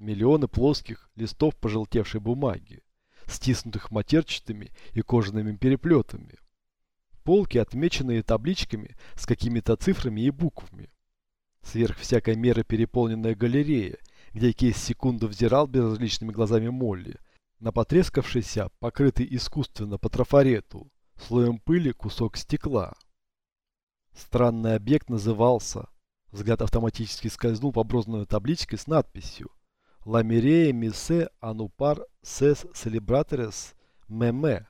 Миллионы плоских листов пожелтевшей бумаги, стиснутых матерчатыми и кожаными переплетами. Полки, отмеченные табличками с какими-то цифрами и буквами. Сверх всякой меры переполненная галерея, где Кейс секунду взирал безразличными глазами Молли, на потрескавшийся, покрытый искусственно по трафарету, слоем пыли кусок стекла. Странный объект назывался, взгляд автоматически скользнул по бронзовой табличке с надписью «Ламирея миссе анупар сес селебраторес меме».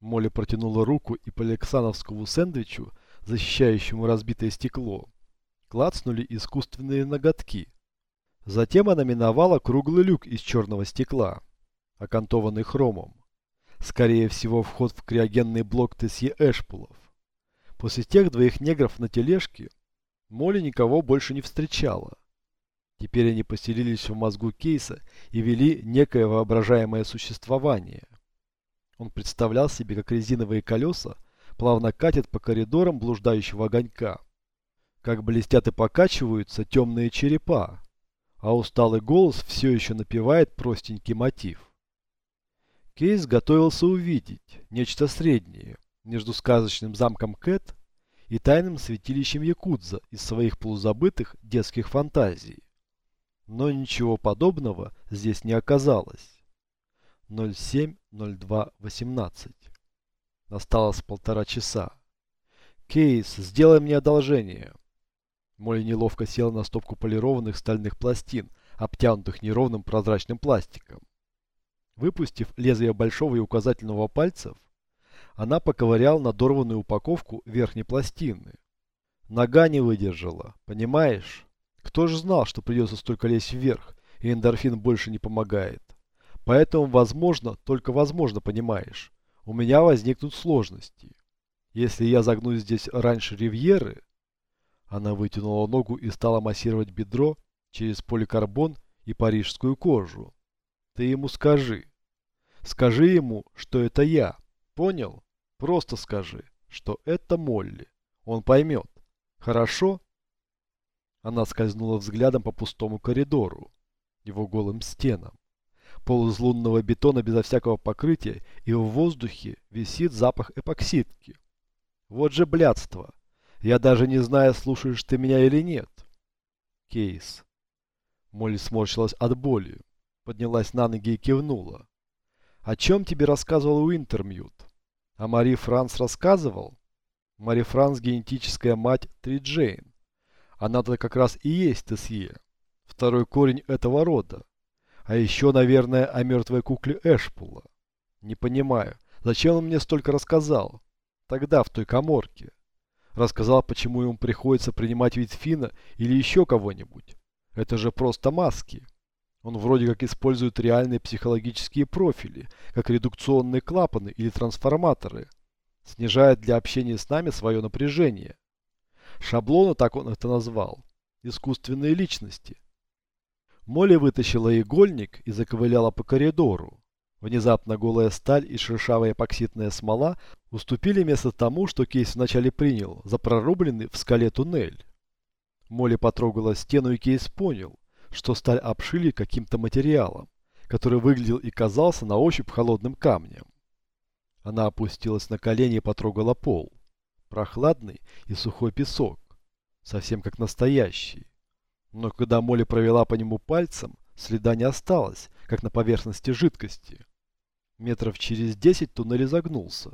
Молли протянула руку и по александровскому сэндвичу, защищающему разбитое стекло, клацнули искусственные ноготки. Затем она миновала круглый люк из черного стекла, окантованный хромом. Скорее всего, вход в криогенный блок Тесье Эшпулов. После тех двоих негров на тележке Молли никого больше не встречала. Теперь они поселились в мозгу Кейса и вели некое воображаемое существование. Он представлял себе, как резиновые колеса плавно катят по коридорам блуждающего огонька. Как блестят и покачиваются темные черепа, а усталый голос все еще напевает простенький мотив. Кейс готовился увидеть нечто среднее между сказочным замком Кэт и тайным святилищем Якудза из своих полузабытых детских фантазий. Но ничего подобного здесь не оказалось. 07.02.18 Осталось полтора часа. «Кейс, сделай мне одолжение!» Молли неловко села на стопку полированных стальных пластин, обтянутых неровным прозрачным пластиком. Выпустив лезвие большого и указательного пальцев, она поковыряла надорванную упаковку верхней пластины. Нога не выдержала, понимаешь? Кто же знал, что придется столько лезть вверх, и эндорфин больше не помогает? Поэтому, возможно, только возможно, понимаешь, у меня возникнут сложности. Если я загнусь здесь раньше Ривьеры... Она вытянула ногу и стала массировать бедро через поликарбон и парижскую кожу. Ты ему скажи. Скажи ему, что это я. Понял? Просто скажи, что это Молли. Он поймет. Хорошо? Она скользнула взглядом по пустому коридору, его голым стенам. Пол из лунного бетона безо всякого покрытия, и в воздухе висит запах эпоксидки. Вот же блядство. Я даже не знаю, слушаешь ты меня или нет. Кейс. Молли сморщилась от боли поднялась на ноги и кивнула. «О чем тебе рассказывал Уинтермьют? А Мари Франс рассказывал?» Мари Франс – генетическая мать Три Джейн. Она-то как раз и есть Тесье, второй корень этого рода. А еще, наверное, о мертвой кукле Эшпула. Не понимаю, зачем он мне столько рассказал? Тогда, в той коморке. Рассказал, почему ему приходится принимать вид Фина или еще кого-нибудь. Это же просто маски. Он вроде как использует реальные психологические профили, как редукционные клапаны или трансформаторы. Снижает для общения с нами свое напряжение. Шаблоны, так он это назвал. Искусственные личности. Молли вытащила игольник и заковыляла по коридору. Внезапно голая сталь и шершавая эпоксидная смола уступили место тому, что Кейс вначале принял за прорубленный в скале туннель. Молли потрогала стену и Кейс понял, что сталь обшили каким-то материалом, который выглядел и казался на ощупь холодным камнем. Она опустилась на колени и потрогала пол. Прохладный и сухой песок, совсем как настоящий. Но когда Молли провела по нему пальцем, следа не осталось, как на поверхности жидкости. Метров через десять туннель загнулся.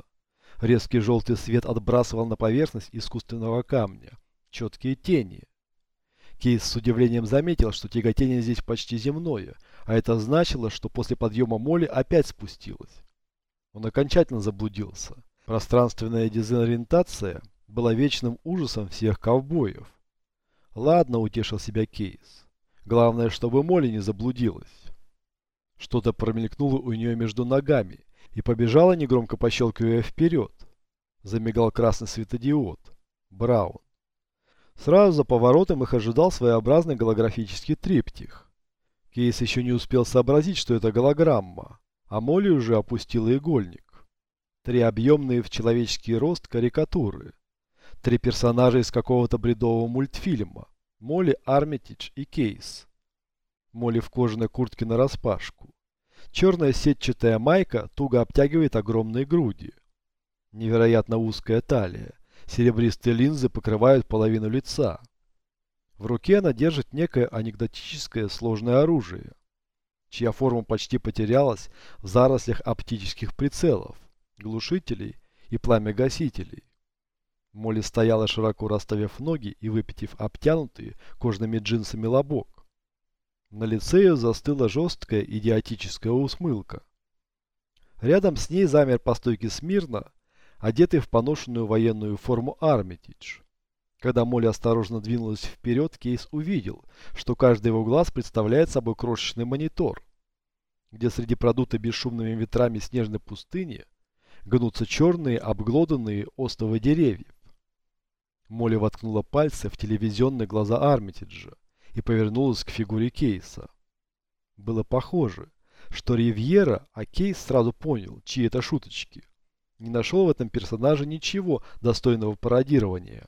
Резкий желтый свет отбрасывал на поверхность искусственного камня четкие тени, Кейс с удивлением заметил, что тяготение здесь почти земное, а это значило, что после подъема моли опять спустилось. Он окончательно заблудился. Пространственная дезориентация была вечным ужасом всех ковбоев. Ладно, утешил себя Кейс. Главное, чтобы Молли не заблудилась. Что-то промелькнуло у нее между ногами и побежало, негромко пощелкивая вперед. Замигал красный светодиод. Браун. Сразу за поворотом их ожидал своеобразный голографический триптих. Кейс еще не успел сообразить, что это голограмма, а Молли уже опустила игольник. Три объемные в человеческий рост карикатуры. Три персонажа из какого-то бредового мультфильма. Молли, Армитидж и Кейс. Молли в кожаной куртке нараспашку. Черная сетчатая майка туго обтягивает огромные груди. Невероятно узкая талия. Серебристые линзы покрывают половину лица. В руке она держит некое анекдотическое сложное оружие, чья форма почти потерялась в зарослях оптических прицелов, глушителей и пламя-гасителей. Молли стояла широко расставив ноги и выпитив обтянутые кожными джинсами лобок. На лице ее застыла жесткая идиотическая усмылка. Рядом с ней замер по стойке смирно, одетый в поношенную военную форму Армитидж. Когда Молли осторожно двинулась вперед, Кейс увидел, что каждый его глаз представляет собой крошечный монитор, где среди продутой бесшумными ветрами снежной пустыни гнутся черные обглоданные остовы деревьев. Молли воткнула пальцы в телевизионные глаза Армитиджа и повернулась к фигуре Кейса. Было похоже, что Ривьера, а Кейс сразу понял, чьи это шуточки. Не нашел в этом персонаже ничего достойного пародирования.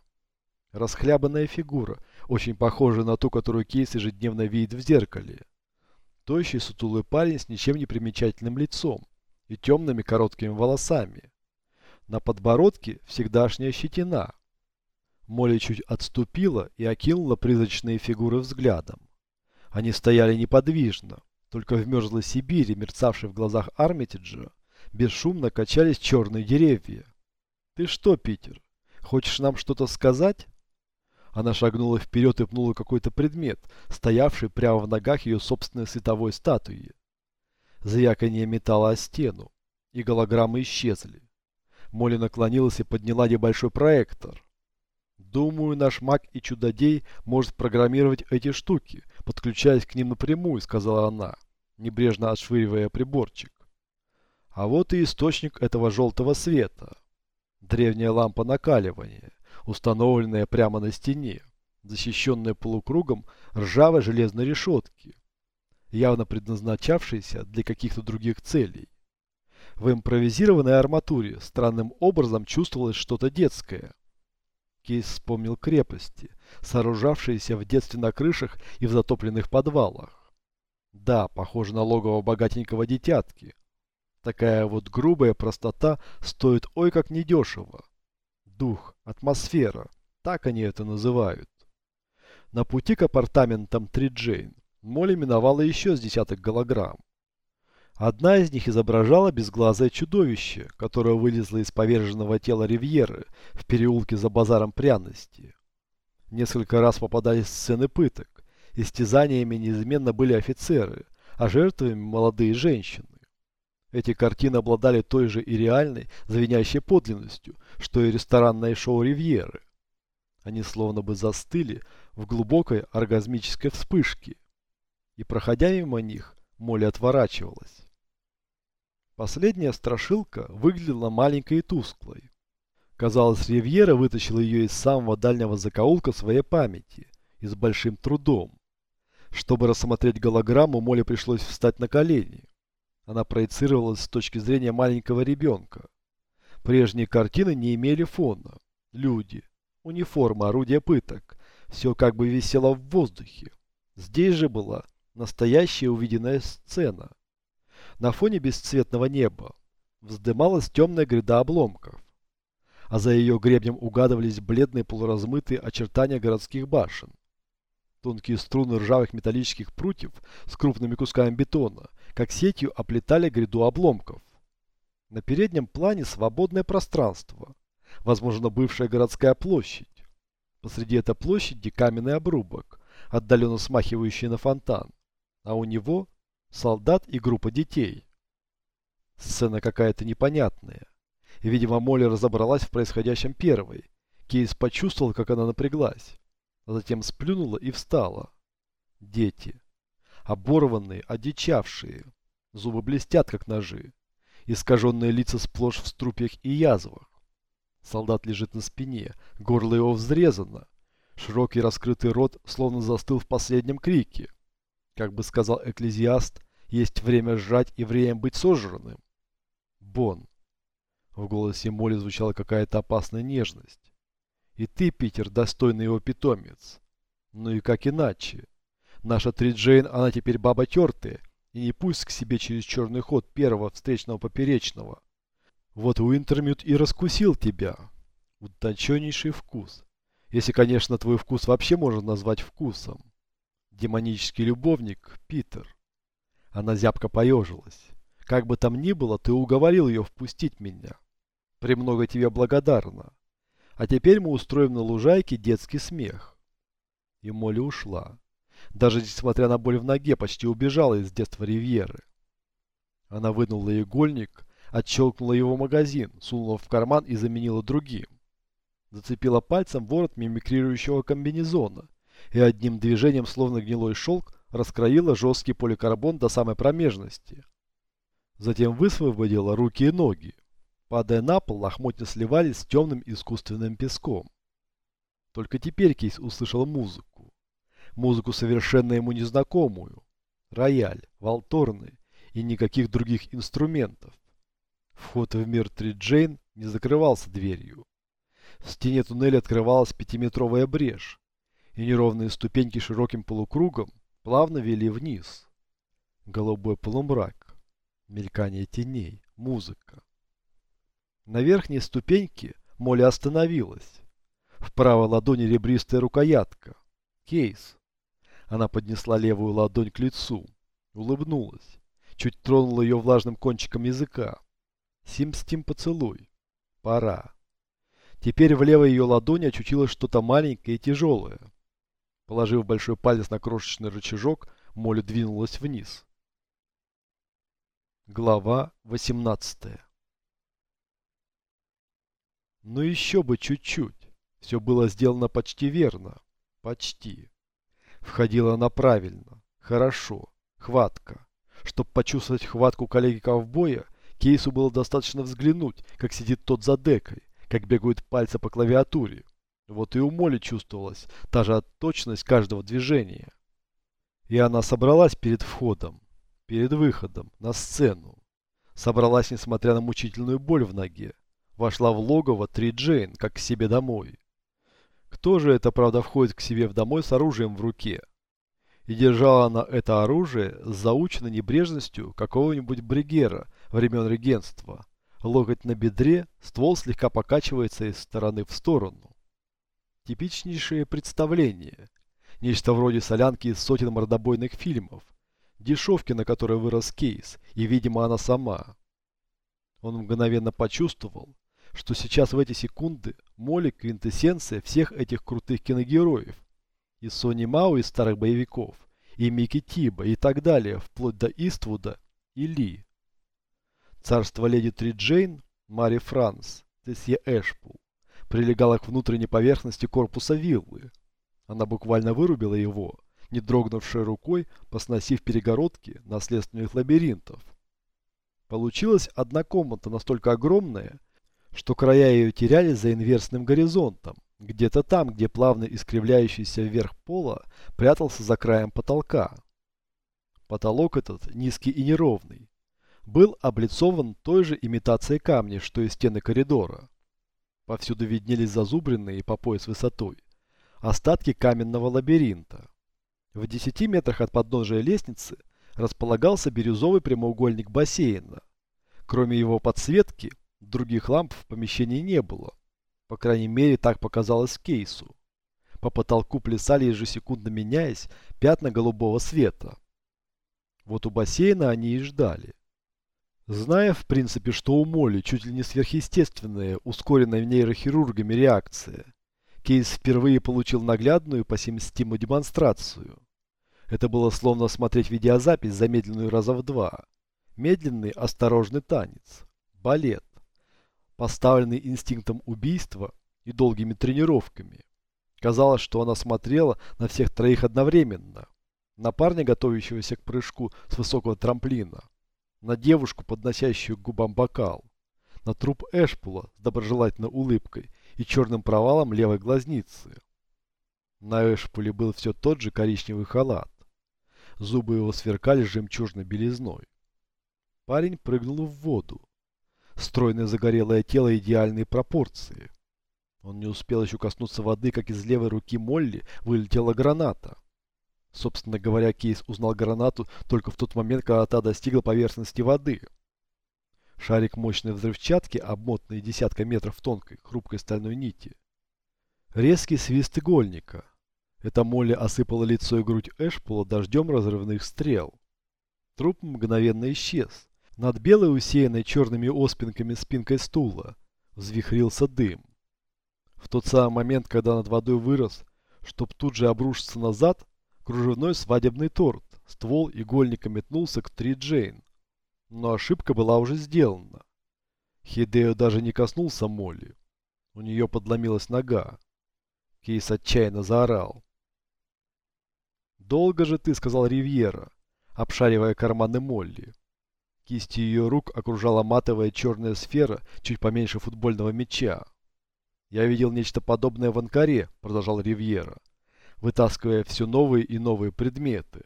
Расхлябанная фигура, очень похожая на ту, которую Кейс ежедневно видит в зеркале. Тощий сутулый парень с ничем не примечательным лицом и темными короткими волосами. На подбородке всегдашняя щетина, Молли чуть отступила и окинула призрачные фигуры взглядом. Они стояли неподвижно, только в мерзлой Сибири, мерцавшей в глазах Армитиджа, бесшумно качались черные деревья. «Ты что, Питер, хочешь нам что-то сказать?» Она шагнула вперед и пнула какой-то предмет, стоявший прямо в ногах ее собственной световой статуи. Звяканье металла о стену, и голограммы исчезли. Молли наклонилась и подняла небольшой проектор. Думаю, наш маг и чудодей может программировать эти штуки, подключаясь к ним напрямую, сказала она, небрежно отшвыривая приборчик. А вот и источник этого желтого света. Древняя лампа накаливания, установленная прямо на стене, защищенная полукругом ржавой железной решетки, явно предназначавшейся для каких-то других целей. В импровизированной арматуре странным образом чувствовалось что-то детское – Кейс вспомнил крепости, сооружавшиеся в детстве на крышах и в затопленных подвалах. Да, похоже на логово богатенького детятки. Такая вот грубая простота стоит ой как недешево. Дух, атмосфера, так они это называют. На пути к апартаментам Три Джейн Молли миновала еще с десяток голограмм. Одна из них изображала безглазое чудовище, которое вылезло из поверженного тела Ривьеры в переулке за базаром пряности. Несколько раз попадались сцены пыток. Истязаниями неизменно были офицеры, а жертвами молодые женщины. Эти картины обладали той же и реальной, звенящей подлинностью, что и ресторанное шоу Ривьеры. Они словно бы застыли в глубокой оргазмической вспышке. И проходя мимо них, Молли отворачивалась. Последняя страшилка выглядела маленькой и тусклой. Казалось, Ривьера вытащил ее из самого дальнего закоулка своей памяти и с большим трудом. Чтобы рассмотреть голограмму, Моле пришлось встать на колени. Она проецировалась с точки зрения маленького ребенка. Прежние картины не имели фона. Люди, униформа, орудия пыток. Все как бы висело в воздухе. Здесь же была настоящая увиденная сцена. На фоне бесцветного неба вздымалась темная гряда обломков, а за ее гребнем угадывались бледные полуразмытые очертания городских башен. Тонкие струны ржавых металлических прутьев с крупными кусками бетона, как сетью оплетали гряду обломков. На переднем плане свободное пространство, возможно, бывшая городская площадь. Посреди этой площади каменный обрубок, отдаленно смахивающий на фонтан, а у него солдат и группа детей. Сцена какая-то непонятная. Видимо, Молли разобралась в происходящем первой. Кейс почувствовал, как она напряглась. Затем сплюнула и встала. Дети. Оборванные, одичавшие. Зубы блестят, как ножи. Искаженные лица сплошь в струпьях и язвах. Солдат лежит на спине, горло его взрезано. Широкий раскрытый рот словно застыл в последнем крике. Как бы сказал экклезиаст, есть время сжать и время быть сожранным. Бон. В голосе Молли звучала какая-то опасная нежность. И ты, Питер, достойный его питомец. Ну и как иначе? Наша Триджейн, она теперь баба тертая, и не пусть к себе через черный ход первого встречного поперечного. Вот Уинтермют и раскусил тебя. Утонченнейший вкус. Если, конечно, твой вкус вообще можно назвать вкусом. Демонический любовник, Питер. Она зябко поежилась. Как бы там ни было, ты уговорил ее впустить меня. Премного тебе благодарна. А теперь мы устроим на лужайке детский смех. И Молли ушла. Даже несмотря на боль в ноге, почти убежала из детства Ривьеры. Она вынула игольник, отщелкнула его магазин, сунула в карман и заменила другим. Зацепила пальцем ворот мимикрирующего комбинезона и одним движением, словно гнилой шелк, раскроила жесткий поликарбон до самой промежности. Затем высвободила руки и ноги. Падая на пол, лохмотья сливались с темным искусственным песком. Только теперь Кейс услышал музыку. Музыку совершенно ему незнакомую. Рояль, валторны и никаких других инструментов. Вход в мир Три Джейн не закрывался дверью. В стене туннеля открывалась пятиметровая брешь, и неровные ступеньки широким полукругом плавно вели вниз. Голубой полумрак, мелькание теней, музыка. На верхней ступеньке Молли остановилась. В правой ладони ребристая рукоятка. Кейс. Она поднесла левую ладонь к лицу, улыбнулась, чуть тронула ее влажным кончиком языка. Сим-стим поцелуй. Пора. Теперь в левой ее ладони очутилось что-то маленькое и тяжелое. Положив большой палец на крошечный рычажок, Молли двинулась вниз. Глава 18 Ну еще бы чуть-чуть. Все было сделано почти верно. Почти. Входила она правильно. Хорошо. Хватка. Чтобы почувствовать хватку коллеги-ковбоя, Кейсу было достаточно взглянуть, как сидит тот за декой, как бегают пальцы по клавиатуре. Вот и у Моли чувствовалась та же точность каждого движения. И она собралась перед входом, перед выходом, на сцену. Собралась, несмотря на мучительную боль в ноге. Вошла в логово Три Джейн, как к себе домой. Кто же это, правда, входит к себе в домой с оружием в руке? И держала она это оружие с заученной небрежностью какого-нибудь бригера времен регенства. Локоть на бедре, ствол слегка покачивается из стороны в сторону. Типичнейшее представление. Нечто вроде солянки из сотен мордобойных фильмов. Дешевки, на которой вырос кейс, и, видимо, она сама. Он мгновенно почувствовал, что сейчас в эти секунды Молли квинтэссенция всех этих крутых киногероев. И Сони Мау из старых боевиков, и Микки Тиба, и так далее, вплоть до Иствуда и Ли. Царство леди Три Джейн, Мари Франс, Тесье Эшпул, прилегало к внутренней поверхности корпуса виллы. Она буквально вырубила его, не дрогнувшей рукой, посносив перегородки наследственных лабиринтов. Получилась одна комната настолько огромная, что края ее терялись за инверсным горизонтом, где-то там, где плавно искривляющийся вверх пола прятался за краем потолка. Потолок этот, низкий и неровный, был облицован той же имитацией камня, что и стены коридора. Повсюду виднелись зазубренные по пояс высотой остатки каменного лабиринта. В 10 метрах от подножия лестницы располагался бирюзовый прямоугольник бассейна. Кроме его подсветки, других ламп в помещении не было. По крайней мере, так показалось Кейсу. По потолку плясали ежесекундно меняясь пятна голубого света. Вот у бассейна они и ждали. Зная, в принципе, что у Молли чуть ли не сверхъестественная, ускоренная нейрохирургами реакция, Кейс впервые получил наглядную по совместимую демонстрацию. Это было словно смотреть видеозапись, замедленную раза в два. Медленный, осторожный танец. Балет. Поставленный инстинктом убийства и долгими тренировками. Казалось, что она смотрела на всех троих одновременно. На парня, готовящегося к прыжку с высокого трамплина на девушку, подносящую к губам бокал, на труп Эшпула с доброжелательной улыбкой и черным провалом левой глазницы. На Эшпуле был все тот же коричневый халат. Зубы его сверкали жемчужной белизной. Парень прыгнул в воду. Стройное загорелое тело идеальные пропорции. Он не успел еще коснуться воды, как из левой руки Молли вылетела граната. Собственно говоря, Кейс узнал гранату только в тот момент, когда та достигла поверхности воды. Шарик мощной взрывчатки, обмотанный десятка метров тонкой, хрупкой стальной нити. Резкий свист игольника. Это Молли осыпала лицо и грудь Эшпола дождем разрывных стрел. Труп мгновенно исчез. Над белой, усеянной черными оспинками спинкой стула, взвихрился дым. В тот самый момент, когда над водой вырос, чтоб тут же обрушиться назад, кружевной свадебный торт, ствол игольника метнулся к Три Джейн. Но ошибка была уже сделана. Хидео даже не коснулся Молли. У нее подломилась нога. Кейс отчаянно заорал. «Долго же ты», — сказал Ривьера, обшаривая карманы Молли. Кисти ее рук окружала матовая черная сфера, чуть поменьше футбольного мяча. «Я видел нечто подобное в Анкаре», — продолжал Ривьера, вытаскивая все новые и новые предметы.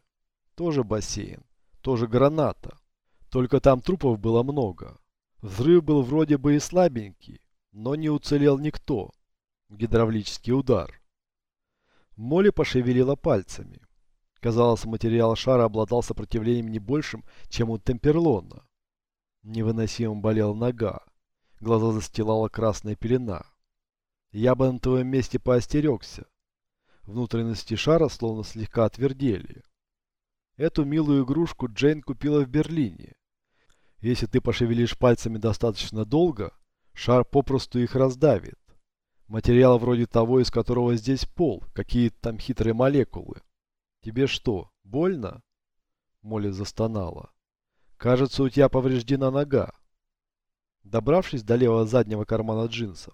«Тоже бассейн, тоже граната. Только там трупов было много. Взрыв был вроде бы и слабенький, но не уцелел никто. Гидравлический удар». Молли пошевелила пальцами. Казалось, материал шара обладал сопротивлением не большим, чем у Темперлона. Невыносимо болела нога. Глаза застилала красная пелена. Я бы на твоем месте поостерегся. Внутренности шара словно слегка отвердели. Эту милую игрушку Джейн купила в Берлине. Если ты пошевелишь пальцами достаточно долго, шар попросту их раздавит. Материал вроде того, из которого здесь пол, какие-то там хитрые молекулы. «Тебе что, больно?» Молли застонала. «Кажется, у тебя повреждена нога». Добравшись до левого заднего кармана джинсов,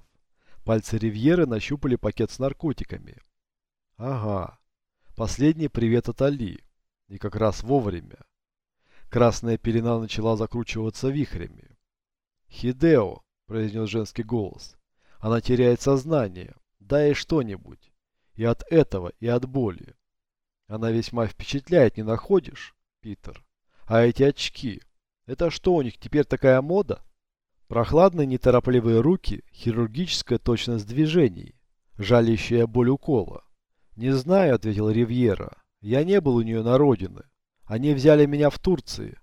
пальцы Ривьеры нащупали пакет с наркотиками. «Ага. Последний привет от Али. И как раз вовремя». Красная пелена начала закручиваться вихрями. «Хидео», — произнес женский голос, — «она теряет сознание. Дай ей что-нибудь. И от этого, и от боли». Она весьма впечатляет, не находишь, Питер? А эти очки? Это что у них теперь такая мода? Прохладные неторопливые руки, хирургическая точность движений, жалящая боль укола. «Не знаю», — ответил Ривьера. «Я не был у нее на родине. Они взяли меня в Турции».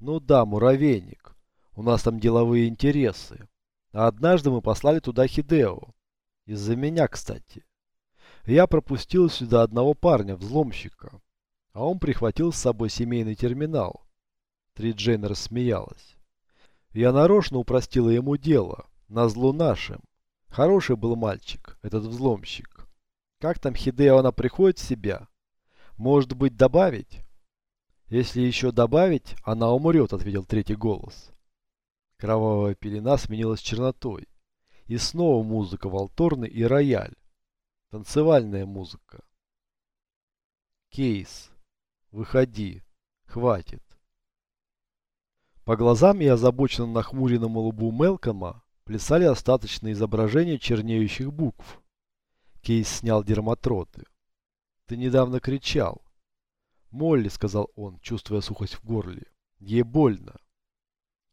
«Ну да, муравейник. У нас там деловые интересы. А однажды мы послали туда Хидео. Из-за меня, кстати. Я пропустил сюда одного парня, взломщика. А он прихватил с собой семейный терминал. Триджейн рассмеялась. Я нарочно упростила ему дело, назло нашим. Хороший был мальчик, этот взломщик. Как там Хидео она приходит в себя? Может быть, добавить? Если еще добавить, она умрет, ответил третий голос. Кровавая пелена сменилась чернотой. И снова музыка волторны и рояль. Танцевальная музыка. Кейс. Выходи. Хватит. По глазам и озабоченно нахмуренному лбу Мелкома плясали остаточные изображения чернеющих букв. Кейс снял дерматроты. «Ты недавно кричал». «Молли», — сказал он, чувствуя сухость в горле. «Ей больно».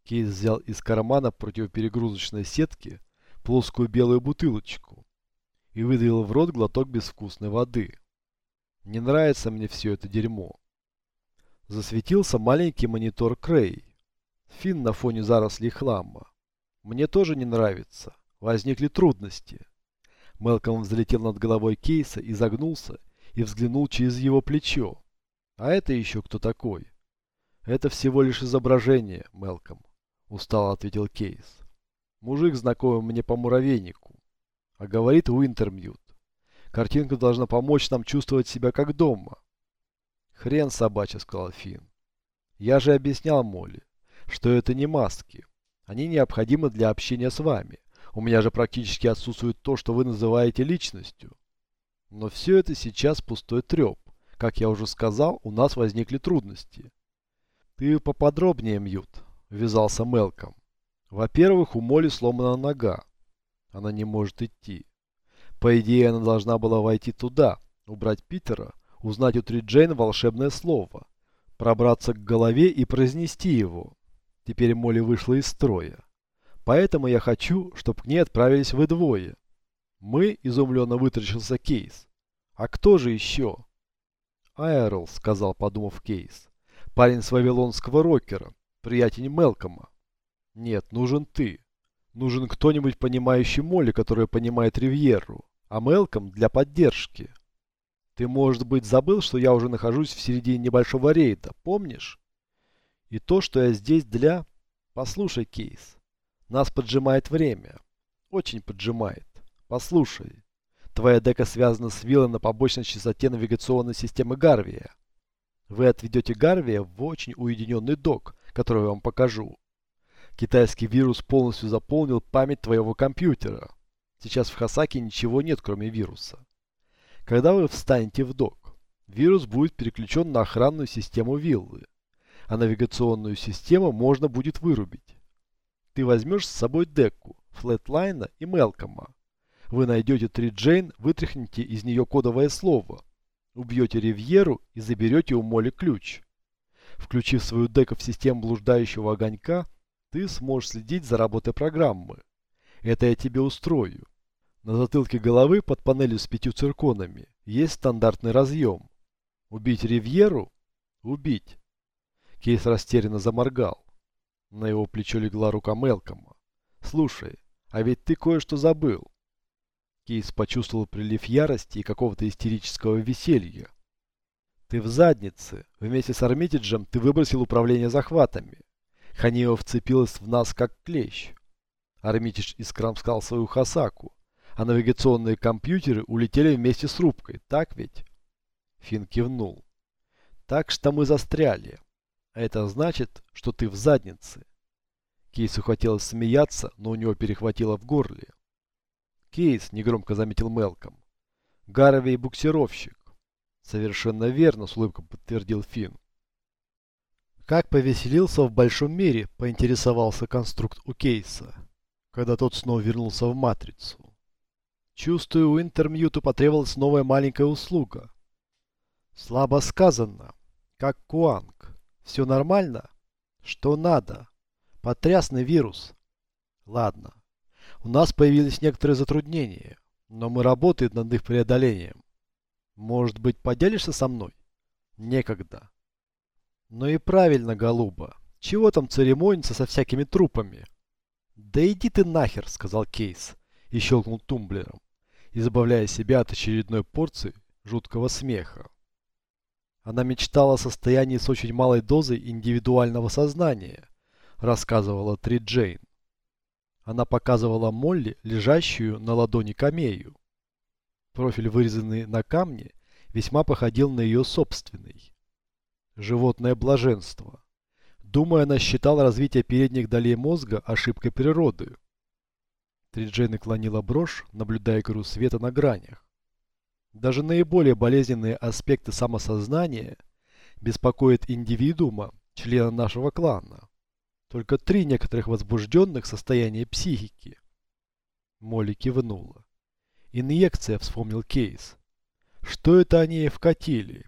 Кейс взял из кармана противоперегрузочной сетки плоскую белую бутылочку и выдавил в рот глоток безвкусной воды. Не нравится мне все это дерьмо. Засветился маленький монитор Крей. Фин на фоне зарослей хлама. Мне тоже не нравится. Возникли трудности. Мелком взлетел над головой Кейса и загнулся, и взглянул через его плечо. А это еще кто такой? Это всего лишь изображение, Мелком, устало ответил Кейс. Мужик знакомый мне по муравейнику. А говорит Уинтермьют. Картинка должна помочь нам чувствовать себя как дома. Хрен собачий, сказал Финн. Я же объяснял Молли, что это не маски. Они необходимы для общения с вами. У меня же практически отсутствует то, что вы называете личностью. Но все это сейчас пустой треп. Как я уже сказал, у нас возникли трудности. Ты поподробнее, Мьют, ввязался Мелком. Во-первых, у Молли сломана нога. Она не может идти. По идее, она должна была войти туда, убрать Питера, узнать у Триджейн волшебное слово, пробраться к голове и произнести его. Теперь Молли вышла из строя. Поэтому я хочу, чтобы к ней отправились вы двое. Мы, изумленно вытащился Кейс. А кто же еще? Айрл, сказал, подумав Кейс. Парень с вавилонского рокера, приятель Мелкома. Нет, нужен ты. Нужен кто-нибудь, понимающий Молли, который понимает Ривьеру, а Мелком для поддержки. Ты, может быть, забыл, что я уже нахожусь в середине небольшого рейда, помнишь? И то, что я здесь для... Послушай, Кейс, нас поджимает время. Очень поджимает. Послушай, твоя дека связана с виллой на побочной частоте навигационной системы Гарвия. Вы отведете Гарвия в очень уединенный док, который я вам покажу. Китайский вирус полностью заполнил память твоего компьютера. Сейчас в Хасаке ничего нет, кроме вируса. Когда вы встанете в док, вирус будет переключен на охранную систему виллы, а навигационную систему можно будет вырубить. Ты возьмешь с собой Декку, Флетлайна и Мелкома. Вы найдете Три Джейн, вытряхните из нее кодовое слово, убьете Ривьеру и заберете у Молли ключ. Включив свою Деку в систему блуждающего огонька, ты сможешь следить за работой программы. Это я тебе устрою. На затылке головы под панелью с пятью цирконами есть стандартный разъем. Убить Ривьеру? Убить. Кейс растерянно заморгал. На его плечо легла рука Мелкома. Слушай, а ведь ты кое-что забыл. Кейс почувствовал прилив ярости и какого-то истерического веселья. Ты в заднице. Вместе с Армитиджем ты выбросил управление захватами. Ханио вцепилась в нас как клещ. Армитидж искромскал свою хасаку, а навигационные компьютеры улетели вместе с рубкой, так ведь? Фин кивнул. Так что мы застряли. А это значит, что ты в заднице. Кейсу хотелось смеяться, но у него перехватило в горле. Кейс, негромко заметил Мелком. Гарвей буксировщик. Совершенно верно, с улыбкой подтвердил Фин. Как повеселился в большом мире, поинтересовался конструкт у Кейса, когда тот снова вернулся в Матрицу. Чувствую, у Интермьюту потребовалась новая маленькая услуга. Слабо сказано. Как Куанг. Все нормально? Что надо? Потрясный вирус. Ладно. У нас появились некоторые затруднения, но мы работаем над их преодолением. Может быть, поделишься со мной? Некогда. Ну и правильно, голуба. Чего там церемониться со всякими трупами? Да иди ты нахер, сказал Кейс и щелкнул тумблером, избавляя себя от очередной порции жуткого смеха. Она мечтала о состоянии с очень малой дозой индивидуального сознания, рассказывала Три Джейн. Она показывала Молли, лежащую на ладони камею. Профиль, вырезанный на камне, весьма походил на ее собственный. Животное блаженство. Думая, она считала развитие передних долей мозга ошибкой природы. Триджей наклонила брошь, наблюдая игру света на гранях. Даже наиболее болезненные аспекты самосознания беспокоят индивидуума, члена нашего клана. Только три некоторых возбужденных состояния психики. Молли кивнула. Инъекция, вспомнил Кейс. Что это они ей вкатили?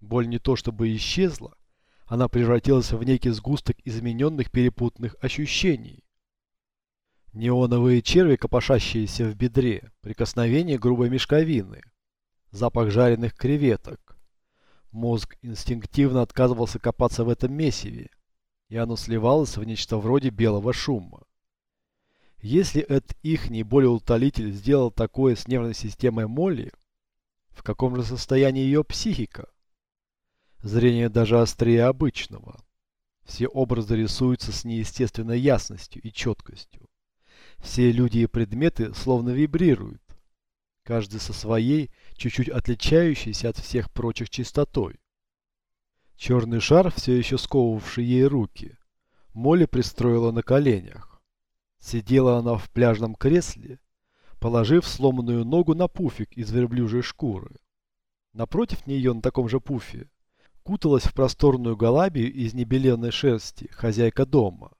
Боль не то чтобы исчезла, она превратилась в некий сгусток измененных перепутанных ощущений. Неоновые черви, копошащиеся в бедре, прикосновение грубой мешковины, запах жареных креветок. Мозг инстинктивно отказывался копаться в этом месиве, и оно сливалось в нечто вроде белого шума. Если этот их наиболее утолитель сделал такое с нервной системой Молли, в каком же состоянии ее психика? Зрение даже острее обычного. Все образы рисуются с неестественной ясностью и четкостью. Все люди и предметы словно вибрируют. Каждый со своей, чуть-чуть отличающейся от всех прочих чистотой. Черный шар, все еще сковывавший ей руки, Молли пристроила на коленях. Сидела она в пляжном кресле, положив сломанную ногу на пуфик из верблюжьей шкуры. Напротив нее на таком же пуфе куталась в просторную галабию из небеленной шерсти хозяйка дома.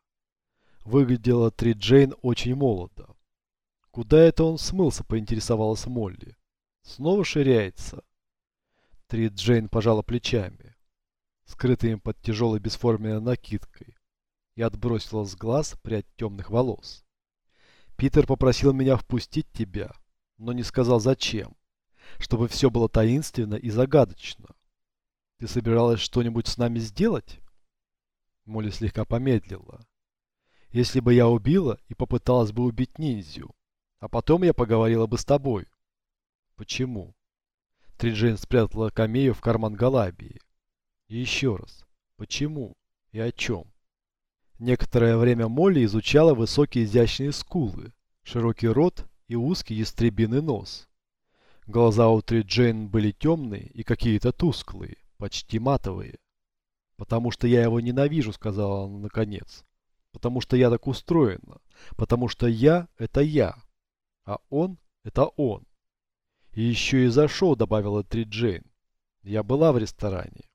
Выглядела Три Джейн очень молодо. Куда это он смылся, поинтересовалась Молли. Снова ширяется. Три Джейн пожала плечами скрытыми под тяжелой бесформенной накидкой, и отбросила с глаз прядь темных волос. Питер попросил меня впустить тебя, но не сказал зачем, чтобы все было таинственно и загадочно. Ты собиралась что-нибудь с нами сделать? Молли слегка помедлила. Если бы я убила и попыталась бы убить ниндзю, а потом я поговорила бы с тобой. Почему? Триджейн спрятала камею в карман Галабии. И еще раз. Почему? И о чем? Некоторое время Молли изучала высокие изящные скулы, широкий рот и узкий ястребиный нос. Глаза у Триджейн были темные и какие-то тусклые, почти матовые. «Потому что я его ненавижу», — сказала она наконец. «Потому что я так устроена. Потому что я — это я. А он — это он. И еще и зашел, добавила Три Джейн. Я была в ресторане.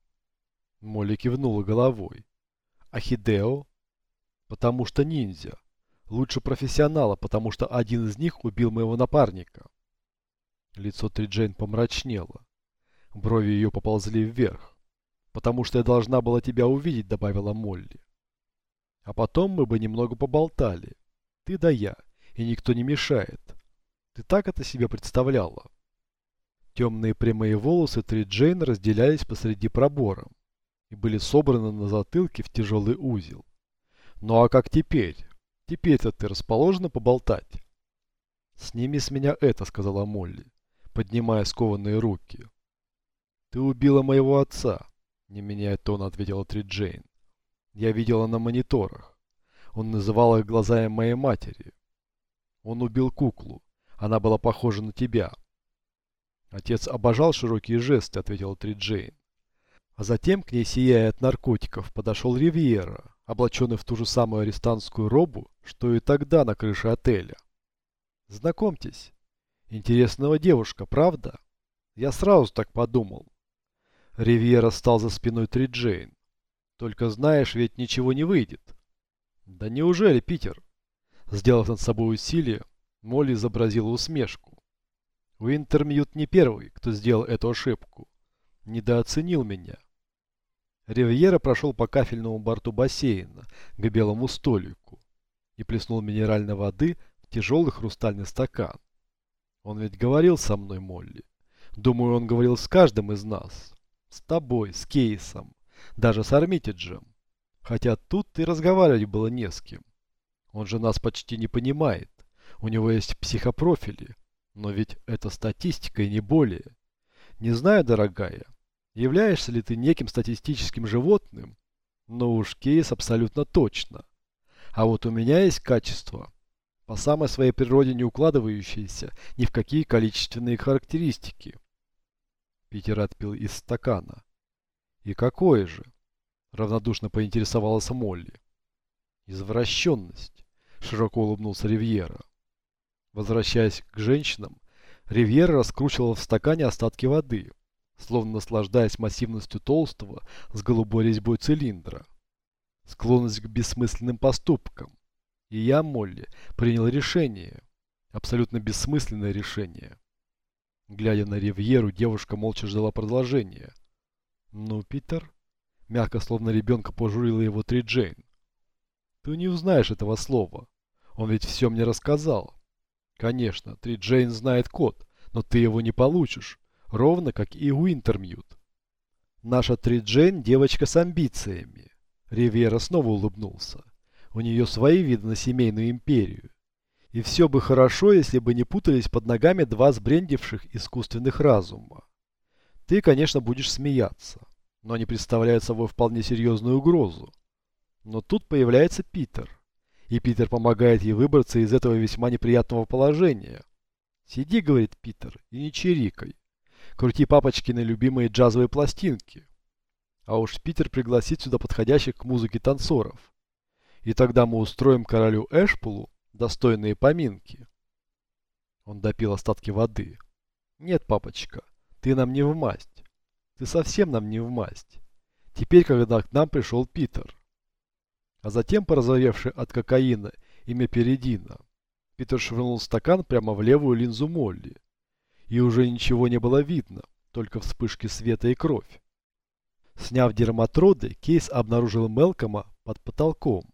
Молли кивнула головой. А Хидео? Потому что ниндзя. Лучше профессионала, потому что один из них убил моего напарника. Лицо Три Джейн помрачнело. Брови ее поползли вверх. «Потому что я должна была тебя увидеть», — добавила Молли. «А потом мы бы немного поболтали. Ты да я, и никто не мешает. Ты так это себе представляла?» Темные прямые волосы Три Джейн разделялись посреди пробора и были собраны на затылке в тяжелый узел. «Ну а как теперь? Теперь-то ты расположена поболтать?» «Сними с меня это», — сказала Молли, поднимая скованные руки. «Ты убила моего отца», — не меняя тона, ответила Три Джейн. «Я видела на мониторах. Он называл их глазами моей матери. Он убил куклу. Она была похожа на тебя. Отец обожал широкие жесты, ответила Три Джейн. А затем к ней, сияя от наркотиков, подошел Ривьера, облаченный в ту же самую арестантскую робу, что и тогда на крыше отеля. Знакомьтесь. Интересного девушка, правда? Я сразу так подумал. Ривьера стал за спиной Три Джейн. Только знаешь, ведь ничего не выйдет. Да неужели, Питер? Сделав над собой усилие, Молли изобразила усмешку. Уинтермьют не первый, кто сделал эту ошибку. Недооценил меня. Ривьера прошел по кафельному борту бассейна к белому столику и плеснул минеральной воды в тяжелый хрустальный стакан. Он ведь говорил со мной, Молли. Думаю, он говорил с каждым из нас. С тобой, с Кейсом, даже с Армитиджем. Хотя тут и разговаривать было не с кем. Он же нас почти не понимает. У него есть психопрофили, но ведь это статистика и не более. Не знаю, дорогая, являешься ли ты неким статистическим животным, но уж кейс абсолютно точно. А вот у меня есть качество, по самой своей природе не укладывающиеся ни в какие количественные характеристики. Питер отпил из стакана. И какое же? Равнодушно поинтересовалась Молли. Извращенность, широко улыбнулся Ривьера. Возвращаясь к женщинам, Ривьера раскручивала в стакане остатки воды, словно наслаждаясь массивностью толстого с голубой резьбой цилиндра. Склонность к бессмысленным поступкам. И я, Молли, принял решение. Абсолютно бессмысленное решение. Глядя на Ривьеру, девушка молча ждала продолжения. «Ну, Питер?» Мягко, словно ребенка, пожурила его Три Джейн. «Ты не узнаешь этого слова. Он ведь все мне рассказал. Конечно, Три Джейн знает код, но ты его не получишь, ровно как и Уинтермьют. Наша Три Джейн девочка с амбициями. Ривьера снова улыбнулся. У нее свои виды на семейную империю. И все бы хорошо, если бы не путались под ногами два сбрендивших искусственных разума. Ты, конечно, будешь смеяться, но они представляют собой вполне серьезную угрозу. Но тут появляется Питер и Питер помогает ей выбраться из этого весьма неприятного положения. «Сиди», — говорит Питер, — «и не чирикай. Крути папочкины любимые джазовые пластинки». А уж Питер пригласит сюда подходящих к музыке танцоров. И тогда мы устроим королю Эшпулу достойные поминки. Он допил остатки воды. «Нет, папочка, ты нам не в масть. Ты совсем нам не в масть. Теперь, когда к нам пришел Питер, а затем порозовевший от кокаина имя Передина. Питер швырнул стакан прямо в левую линзу Молли. И уже ничего не было видно, только вспышки света и кровь. Сняв дерматроды, Кейс обнаружил Мелкома под потолком.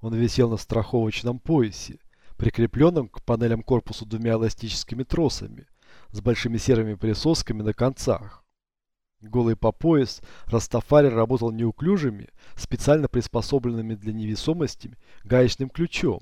Он висел на страховочном поясе, прикрепленном к панелям корпуса двумя эластическими тросами с большими серыми присосками на концах. Голый по пояс, Растафари работал неуклюжими, специально приспособленными для невесомости, гаечным ключом,